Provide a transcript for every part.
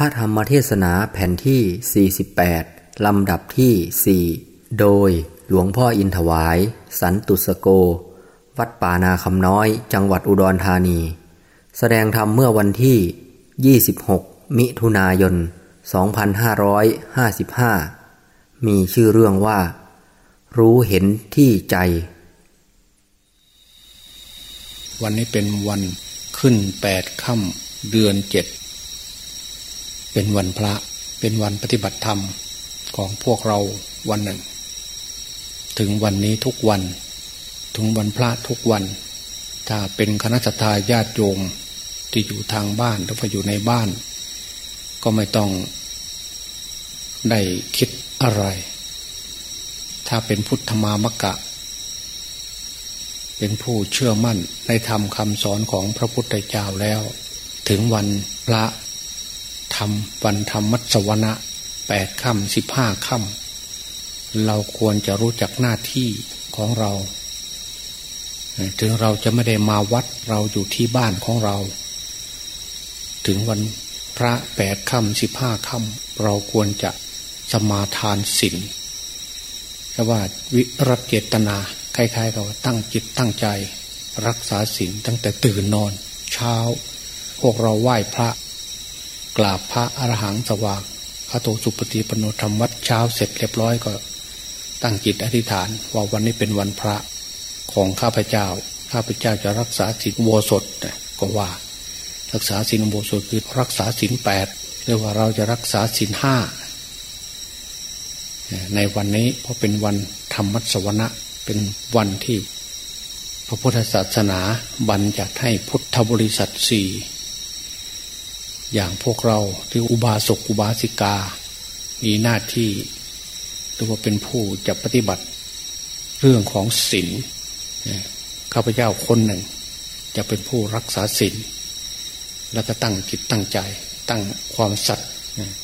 ระธรรมเทศนาแผ่นที่ 48 ลำดับที่ 4 โดยหลวงพ่ออินถวาย สันตุสโก วัดป่านาคำน้อย จังหวัดอุดรธานี แสดงธรรมเมื่อวันที่ 26 มิถุนายน 2555 มีชื่อเรื่องว่า รู้เห็นที่ใจ วันนี้เป็นวันขึ้นแปดค่ำเดือนเจ็ด เป็นวันพระเป็นวันปฏิบัติธรรมของพวกเราวันหนึ่ง ถึงวันนี้ทุกวัน ถึงวันพระทุกวัน ถ้าเป็นคณะสัตยาญาติโยมที่อยู่ทางบ้านหรือว่าอยู่ในบ้าน ก็ไม่ต้องได้คิดอะไร ถ้าเป็นพุทธมามกะ เป็นผู้เชื่อมั่นในธรรมคำสอนของพระพุทธเจ้าแล้ว ถึงวันพระ รม วันธรรมมัสวนะแปดค่ำสิบห้าค่ำเราควรจะรู้จักหน้าที่ของเรา ถึงเราจะไม่ได้มาวัดเราอยู่ที่บ้านของเรา ถึงวันพระแปดค่ำสิบห้าค่ำเราควรจะสมาทานศีลแต่ว่าวิรัตเจตนาคล้ายๆกับตั้งจิตตั้งใจ รักษาศีลตั้งแต่ตื่นนอน เช้า พวกเราไหว้พระ กราบพระอรหังสว่างพระโตสุปฏิปโนธรรมวัดเช้าเสร็จเรียบร้อยก็ ตั้งจิตอธิษฐานว่าวันนี้เป็นวันพระของข้าพเจ้า ข้าพเจ้าจะรักษาศีลโบสถก็ว่า รักษาศีลโบสถคือรักษาศีลแปดเรียกว่าเราจะรักษาศีลห้าในวันนี้เพราะเป็นวันธรรมัสวนะเป็นวันที่ พระพุทธศาสนาบัญญัติให้พุทธบริษัทสี่ อย่างพวกเราที่อุบาสกอุบาสิกา มีหน้าที่หรือว่าเป็นผู้จะปฏิบัติเรื่องของศีลข้าพเจ้าคนหนึ่ง จะเป็นผู้รักษาศีลแล้วก็ตั้งจิตตั้งใจ ตั้งความสัตย์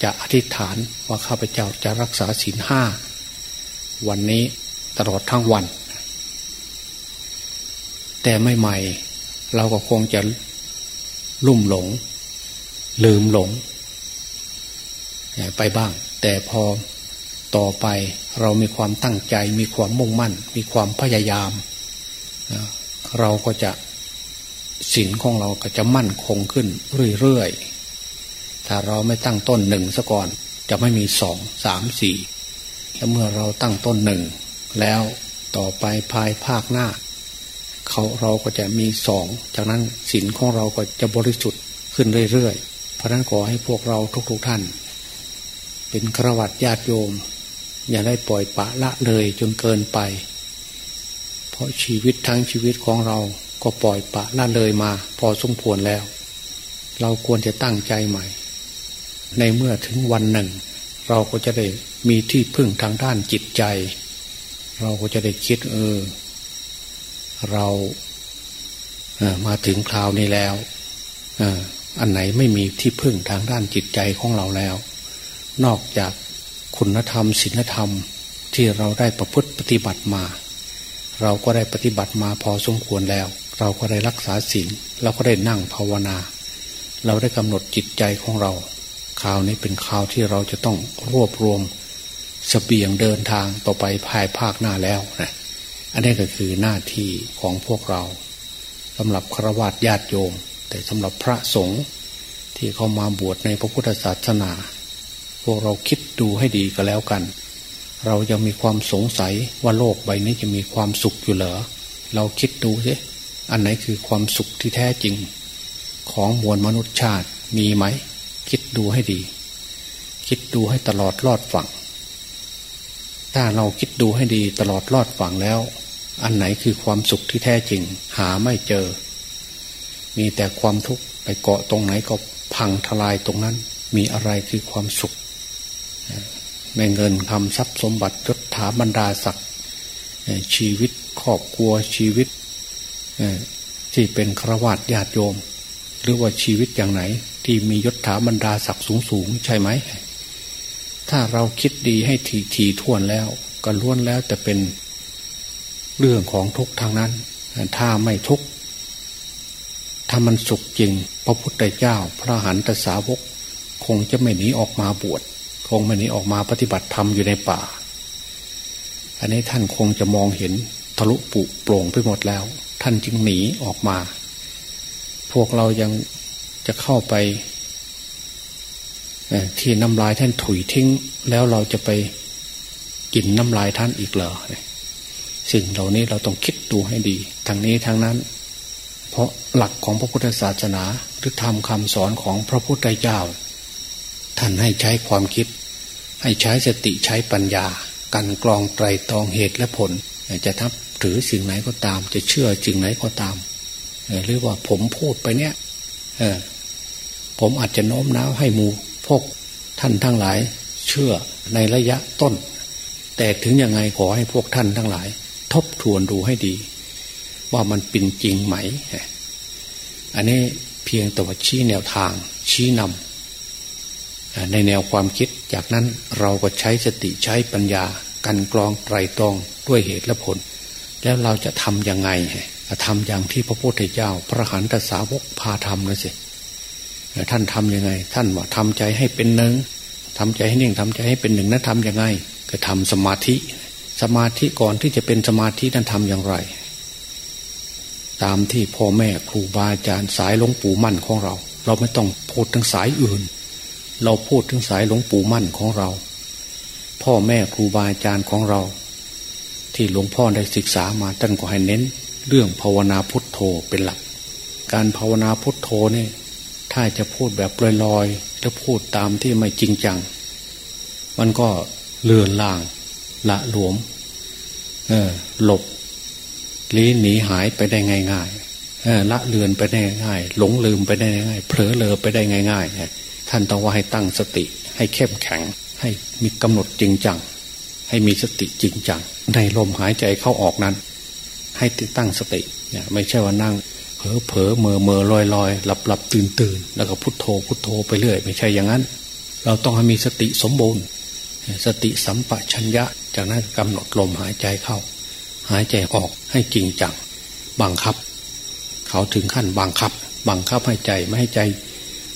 จะอธิษฐานว่าข้าพเจ้าจะรักษาศีลห้าวันนี้ตลอดทั้งวัน แต่ไม่ใหม่ เราก็คงจะลุ่มหลง ลืมหลง ไปบ้าง แต่พอต่อไปเรามีความตั้งใจ มีความมุ่งมั่น มีความพยายาม เราก็จะศีลของเราก็จะมั่นคงขึ้นเรื่อยๆ ถ้าเราไม่ตั้งต้นหนึ่งซะก่อน จะไม่มีสองสามสี่แล้วเมื่อเราตั้งต้นหนึ่ง แล้วต่อไปภายภาคหน้า เขาเราก็จะมีสอง จากนั้นศีลของเราก็จะบริสุทธิ์ขึ้นเรื่อยๆ เพราะนั้นขอให้พวกเราทุกๆท่าน เป็นครวัตญาติโยม อย่าได้ปล่อยปะละเลยจนเกินไป เพราะชีวิตทั้งชีวิตของเราก็ปล่อยปะละเลยมา พอสมควรแล้ว เราควรจะตั้งใจใหม่ ในเมื่อถึงวันหนึ่ง เราก็จะได้มีที่พึ่งทางด้านจิตใจ เราก็จะได้คิด เออ เราเมาถึงคราวนี้แล้วอั อันไหนไม่มีที่พึ่งทางด้านจิตใจของเราแล้ว นอกจากคุณธรรมศีลธรรมที่เราได้ประพฤติปฏิบัติมา เราก็ได้ปฏิบัติมาพอสมควรแล้ว เราก็ได้รักษาศีลเราก็ได้นั่งภาวนา เราได้กำหนดจิตใจของเราคราวนี้เป็นคราวที่เราจะต้องรวบรวมสเสบียงเดินทางต่อไปภายภาคหน้าแล้วนะอันนี้ก็คือหน้าที่ของพวกเราสำหรับครวญญาติโยม แต่สำหรับพระสงฆ์ที่เข้ามาบวชในพระพุทธศาสนา พวกเราคิดดูให้ดีก็แล้วกัน เรายังมีความสงสัยว่าโลกใบนี้จะมีความสุขอยู่เหรอเราคิดดูสิอันไหนคือความสุขที่แท้จริง ของมวลมนุษยชาติมีไหม คิดดูให้ดี คิดดูให้ตลอดรอดฝั่ง ถ้าเราคิดดูให้ดีตลอดรอดฝั่งแล้ว อันไหนคือความสุขที่แท้จริง หาไม่เจอ มีแต่ความทุกข์ไปเกาะตรงไหนก็พังทลายตรงนั้น มีอะไรคือความสุขในเงินคำทรัพย์สมบัติยศถาบรรดาศักดิ์ชีวิตครอบครัวชีวิตที่เป็นครวญญาติโยม หรือว่าชีวิตอย่างไหน ที่มียศถาบรรดาศักดิ์สูงสูงใช่ไหม ถ้าเราคิดดีให้ทีทีท่วนแล้ว ก็ล้วนแล้วแต่เป็นเรื่องของทุกทางนั้น ถ้าไม่ทุกามันสุขจริง พระพุทธเจ้า พระหันตสาวก คงจะไม่หนีออกมาบวชคงไม่หนีออกมาปฏิบัติธรรมอยู่ในป่า อันนี้ท่านคงจะมองเห็นทะลุปุโปร่งไปหมดแล้ว ท่านจึงหนีออกมา พวกเรายังจะเข้าไปที่น้ำลายท่านถุยทิ้ง แล้วเราจะไปกินน้ำลายท่านอีกเหรอสิ่งเหล่านี้เราต้องคิดดูให้ดี ทางนี้ทางนั้น เพราะหลักของพระพุทธศาสนาหรือธรรมคำสอนของพระพุทธเจ้า ท่านให้ใช้ความคิด ให้ใช้สติใช้ปัญญา กันกรองไตรตรองเหตุและผล จะทับถือสิ่งไหนก็ตาม จะเชื่อสิ่งไหนก็ตาม หรือว่าผมพูดไปเนี่ยผมอาจจะโน้มน้าวให้มูพวกท่านทั้งหลายเชื่อในระยะต้น แต่ถึงยังไงขอให้พวกท่านทั้งหลาย ทบทวนดูให้ดี ว่ามันเป็นจริงไหม อันนี้เพียงแต่ว่าชี้แนวทางชี้นำในแนวความคิด จากนั้นเราก็ใช้สติใช้ปัญญา กันกรองไตรตรองด้วยเหตุและผล แล้วเราจะทำยังไงทำอย่างที่พระพุทธเจ้า พระหันตสาวกพาทำนะสิท่านทํำยังไง ท่านว่าทำใจให้เป็นหนึ่งทำใจให้นิ่งทำใจให้เป็นหนึ่งนั้นทำยังไง ก็ทำสมาธิ สมาธิก่อนที่จะเป็นสมาธินั้นทำอย่างไร ตามที่พ่อแม่ครูบาอาจารย์สายหลวงปู่มั่นของเรา เราไม่ต้องพูดถึงสายอื่น เราพูดถึงสายหลวงปู่มั่นของเรา พ่อแม่ครูบาอาจารย์ของเรา ที่หลวงพ่อได้ศึกษามาท่านก็ให้เน้น เรื่องภาวนาพุทโธเป็นหลัก การภาวนาพุทโธนี่ถ้าจะพูดแบบลอยๆถ้าพูดตามที่ไม่จริงจัง มันก็เลือนลางละหลวม เออหลบ ลี้หนีหายไปได้ง่ายๆละเลือนไปได้ง่ายหลงลืมไปได้ง่ายเผลอเลอไปได้ง่ายๆท่านต้องว่าให้ตั้งสติ ให้เข้มแข็ง ให้มีกำหนดจริงจัง ให้มีสติจริงจัง ในลมหายใจเข้าออกนั้น ให้ตั้งสติเนี่ยไม่ใช่ว่านั่งเผลอเผลอเมอเมอลอยลอยหลับหลับตื่นตื่นแล้วก็พุทโธพุทโธไปเรื่อย ไม่ใช่อย่างนั้น เราต้องให้มีสติสมบูรณ์ สติสัมปชัญญะ จากนั้นกำหนดลมหายใจเข้า หายใจออกให้จริงจังบังคับ เขาถึงขั้นบังคับ บังคับให้ใจไม่ให้ใจ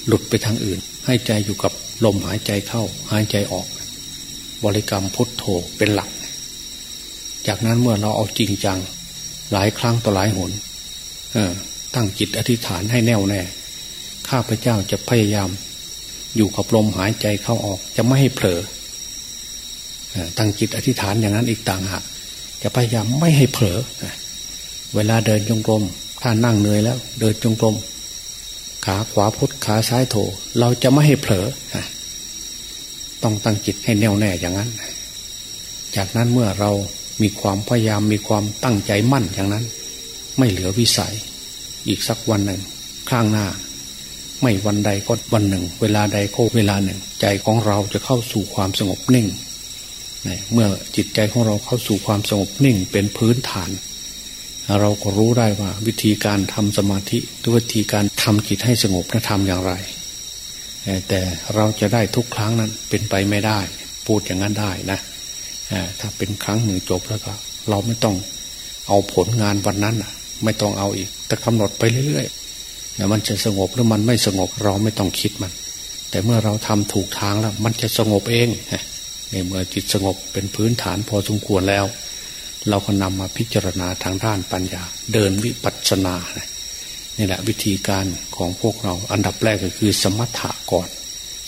หลุดไปทางอื่น ให้ใจอยู่กับลมหายใจเข้า หายใจออก บริกรรมพุทโธเป็นหลัก จากนั้นเมื่อเราเอาจริงจัง หลายครั้งต่อหลายหนตั้งจิตอธิษฐานให้แน่วแน่ ข้าพเจ้าจะพยายาม อยู่กับลมหายใจเข้าออก จะไม่ให้เผลอตั้งจิตอธิษฐานอย่างนั้นอีกต่างหาก จะพยายามไม่ให้เผลอเวลาเดินจงกรมถ้านั่งเหนื่อยแล้ว เดินจงกรมขาขวาพุทขาซ้ายโถ เราจะไม่ให้เผลอต้องตั้งจิตให้แน่วแน่อย่างนั้น จากนั้นเมื่อเรามีความพยายามมีความตั้งใจมั่นอย่างนั้น ไม่เหลือวิสัย อีกสักวันหนึ่ง ข้างหน้า ไม่วันใดก็วันหนึ่ง เวลาใดก็เวลาหนึ่ง ใจของเราจะเข้าสู่ความสงบนิ่ง เมื่อจิตใจของเราเข้าสู่ความสงบนิ่งเป็นพื้นฐาน เราก็รู้ได้ว่าวิธีการทำสมาธิหรือวิธีการทำจิตให้สงบนั้นทำอย่างไร แต่เราจะได้ทุกครั้งนั้นเป็นไปไม่ได้ พูดอย่างนั้นได้นะถ้าเป็นครั้งหนึ่งจบแล้วก็ เราไม่ต้องเอาผลงานวันนั้นไม่ต้องเอาอีก แต่กำหนดไปเรื่อยๆมันจะสงบหรือมันไม่สงบเราไม่ต้องคิดมัน แต่เมื่อเราทำถูกทางแล้ว มันจะสงบเอง เนี่ยเมื่อจิตสงบเป็นพื้นฐานพอสมควรแล้ว เราก็นำมาพิจารณาทางด้านปัญญา เดินวิปัสสนานี่แหละวิธีการของพวกเราอันดับแรกก็คือสมถะก่อน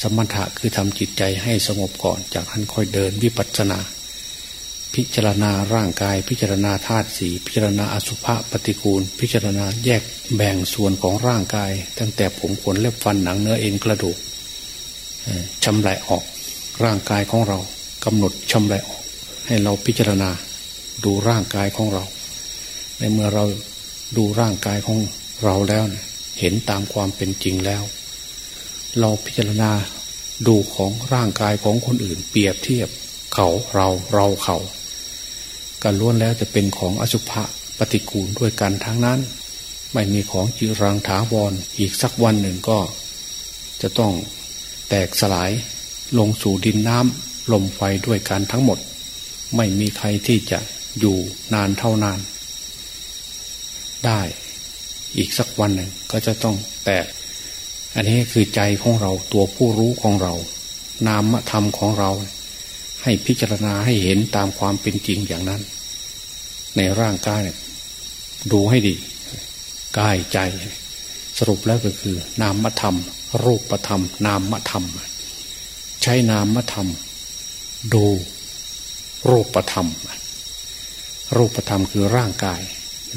สมถะคือทำจิตใจให้สงบก่อน จากนั้นค่อยเดินวิปัสสนา พิจารณาร่างกาย พิจารณาธาตุสีพิจารณาอสุภะปฏิกูล พิจารณาแยกแบ่งส่วนของร่างกาย ตั้งแต่ผมขนเล็บฟันหนังเนื้อเอ็นกระดูกชำระออก ร่างกายของเรากำหนดชำระออกให้เราพิจารณาดูร่างกายของเรา ในเมื่อเราดูร่างกายของเราแล้วเห็นตามความเป็นจริงแล้ว เราพิจารณาดูของร่างกายของคนอื่น เปรียบเทียบเขาเราเราเขาการล้วนแล้วจะเป็นของอสุภะปฏิกูลด้วยกันทั้งนั้น ไม่มีของจิรังถาวรอีกสักวันหนึ่งก็ จะต้องแตกสลาย ลงสู่ดินน้ำลมไฟด้วยกันทั้งหมด ไม่มีใครที่จะอยู่นานเท่านาน ได้อีกสักวันหนึ่งก็จะต้องแตก อันนี้คือใจของเราตัวผู้รู้ของเรา นามธรรมของเรา ให้พิจารณาให้เห็นตามความเป็นจริงอย่างนั้น ในร่างกายดูให้ดีกายใจ สรุปแล้วก็คือ นามธรรม รูปธรรม นามธรรม ใช้นามธรรม ดูรูปธรรม รูปธรรมคือร่างกาย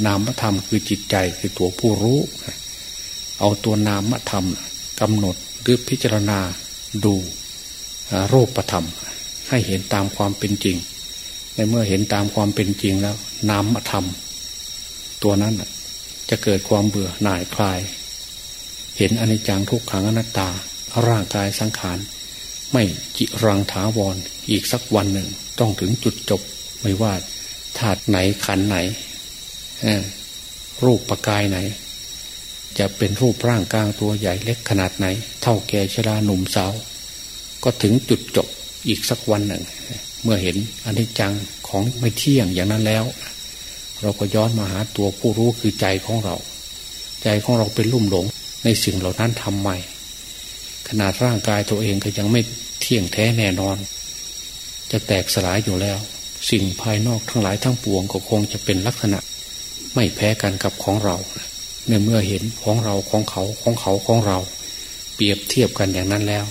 นามธรรมคือจิตใจคือตัวผู้รู้ เอาตัวนามธรรมกำหนดหรือพิจารณาดูรูปธรรม ให้เห็นตามความเป็นจริง ในเมื่อเห็นตามความเป็นจริงแล้ว นามธรรม ตัวนั้นจะเกิดความเบื่อหน่ายคลาย เห็นอนิจจังทุกขังอนัตตา ร่างกายสังขาร ไม่จิรังถาวรออีกสักวันหนึ่ง ต้องถึงจุดจบไม่ว่าธาตุไหนขันไหนรูปประกายไหน จะเป็นรูปร่างกลางตัวใหญ่เล็กขนาดไหน เท่าแก่ชราหนุ่มสาว ก็ถึงจุดจบอีกสักวันหนึ่ง เมื่อเห็นอนิจจังของไม่เที่ยงอย่างนั้นแล้ว เราก็ย้อนมาหาตัวผู้รู้คือใจของเรา ใจของเราเป็นลุ่มหลงในสิ่งเหล่านั้นทำใหม่ ขนาดร่างกายตัวเองก็ยังไม่เที่ยงแท้แน่นอน จะแตกสลายอยู่แล้ว สิ่งภายนอกทั้งหลายทั้งปวงก็คงจะเป็นลักษณะ ไม่แพ้กันกับของเราเมื่อเมื่อเห็นของเราของเขาของเขาของเรา เปรียบเทียบกันอย่างนั้นแล้ว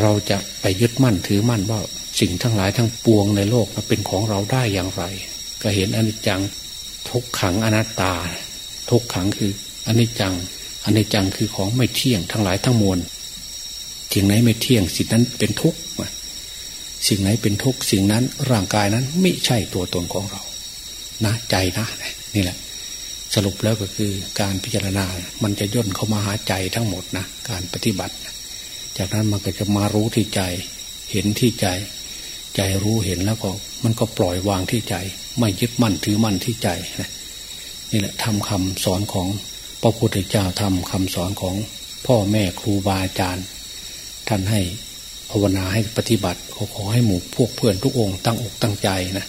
เราจะไปยึดมั่นถือมั่นว่าสิ่งทั้งหลายทั้งปวงในโลกเป็นของเราได้อย่างไร ก็เห็นอนิจจังทุกขังอนัตตา ทุกขังคืออนิจจัง อันิจจังคือของไม่เที่ยงทั้งหลายทั้งมวลสิ่งไหนไม่เที่ยงสิ่งนั้นเป็นทุกข์สิ่งไหนเป็นทุกข์สิ่งนั้นร่างกายนั้นไม่ใช่ตัวตนของเรานะใจนะนี่แหละ สรุปแล้วก็คือการพิจารณา มันจะย่นเข้ามาหาใจทั้งหมดนะการปฏิบัติ จากนั้นมันก็จะมารู้ที่ใจ เห็นที่ใจ ใจรู้เห็นแล้วก็ มันก็ปล่อยวางที่ใจ ไม่ยึดมั่นถือมั่นที่ใจนะนี่แหละทำคำสอนของ พระพุทธเจ้าทำคำสอนของพ่อแม่ครูบาอาจารย์ ท่านให้ภาวนาให้ปฏิบัติขอขอให้หมู่พวกเพื่อนทุกองค์ตั้งอกตั้งใจนะ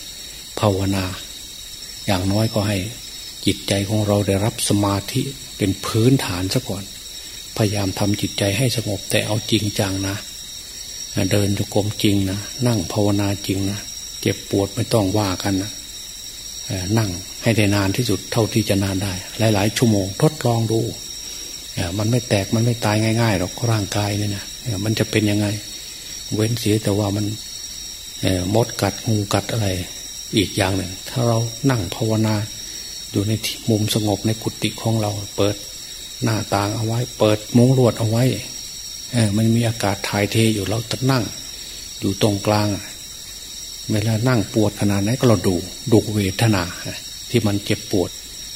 ภาวนา อย่างน้อยก็ให้จิตใจของเราได้รับสมาธิเป็นพื้นฐานซะก่อน พยายามทำจิตใจให้สงบแต่เอาจริงจังนะ เดินจุกรมจริงนะนั่งภาวนาจริงนะเจ็บปวดไม่ต้องว่ากันนะนั่ง ให้ได้นานที่สุดเท่าที่จะนานได้ หลาย ๆ ชั่วโมงทดลองดูมันไม่แตกมันไม่ตายง่ายๆหรอกร่างกายเนี่ยนะมันจะเป็นยังไง เว้นเสียแต่ว่ามันมดกัดงูกัดอะไร อีกอย่างหนึ่ง ถ้าเรานั่งภาวนา อยู่ในมุมสงบในกุฏิของเรา เปิดหน้าต่างเอาไว้ เปิดมุ้งลวดเอาไว้มันมีอากาศถ่ายเทอยู่เราจะนั่ง อยู่ตรงกลางเวลานั่งปวดขนาดไหนก็เราดูดูเวทนา ที่มันเจ็บปวด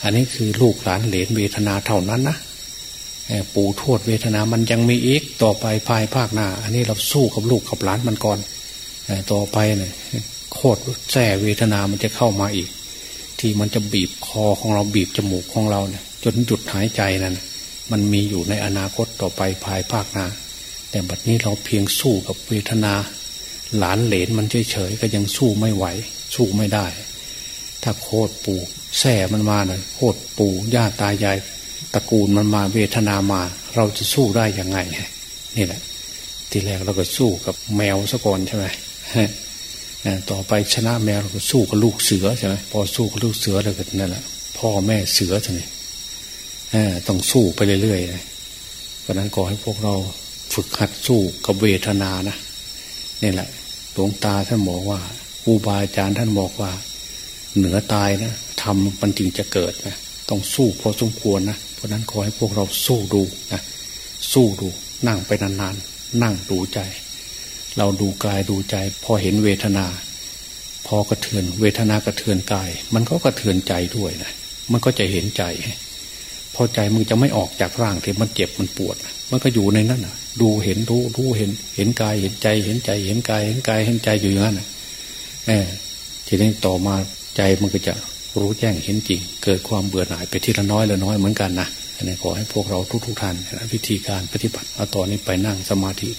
อันนี้คือลูกหลานเหลนเวทนาเท่านั้นนะปู่ทวดเวทนามันยังมีอีกต่อไปภายภาคหน้า อันนี้เราสู้กับลูกกับหลานมันก่อนต่อไปเนี่ยโคตรแส่เวทนามันจะเข้ามาอีก ที่มันจะบีบคอของเราบีบจมูกของเราเนี่ยจนหยุดหายใจนั่นมันมีอยู่ในอนาคตต่อไปภายภาคหน้า แต่บัดนี้เราเพียงสู้กับเวทนา หลานเหลนมันเฉยๆก็ยังสู้ไม่ไหว สู้ไม่ได้ ถ้าโคตรปู่แส่มันมาเลยโคตรปู่ย่าตายายตระกูลมันมาเวทนามา เราจะสู้ได้ยังไงนี่แหละ ทีแรกเราก็สู้กับแมวสะก่อนใช่ไหมต่อไปชนะแมวเราก็สู้กับลูกเสือใช่ไหมพอสู้กับลูกเสือเราก็นั่นแหละพ่อแม่เสือใช่ไหมต้องสู้ไปเรื่อยๆเพราะนั้นขอให้พวกเราฝึกหัดสู้กับเวทนานะนี่แหละหลวงตาท่านบอกว่าครูบาอาจารย์ท่านบอกว่า เหนือตายนะทำมันจึงจะเกิดนะต้องสู้พอสมควรนะเพราะนั้นขอให้พวกเราสู้ดูนะสู้ดูนั่งไปนานๆนั่งดูใจ เราดูกายดูใจ พอเห็นเวทนา พอกระเทือน เวทนากระเทือนกาย มันก็กระเทือนใจด้วยนะมันก็จะเห็นใจพอใจมึงจะไม่ออกจากร่างที่มันเจ็บมันปวด มันก็อยู่ในนั้นอะดูเห็นรู้รู้เห็น เห็นกายเห็นใจ เห็นใจ เห็นกาย เห็นกายเห็นใจอยู่อย่างนั้นเออทีนี้ต่อมา ใจมันก็จะรู้แจ้งเห็นจริง เกิดความเบื่อหน่ายไปทีละน้อยละน้อยเหมือนกันนะอันนี้ขอให้พวกเราทุกๆท่านวิธีการปฏิบัติเอาตอนนี้ไปนั่งสมาธิ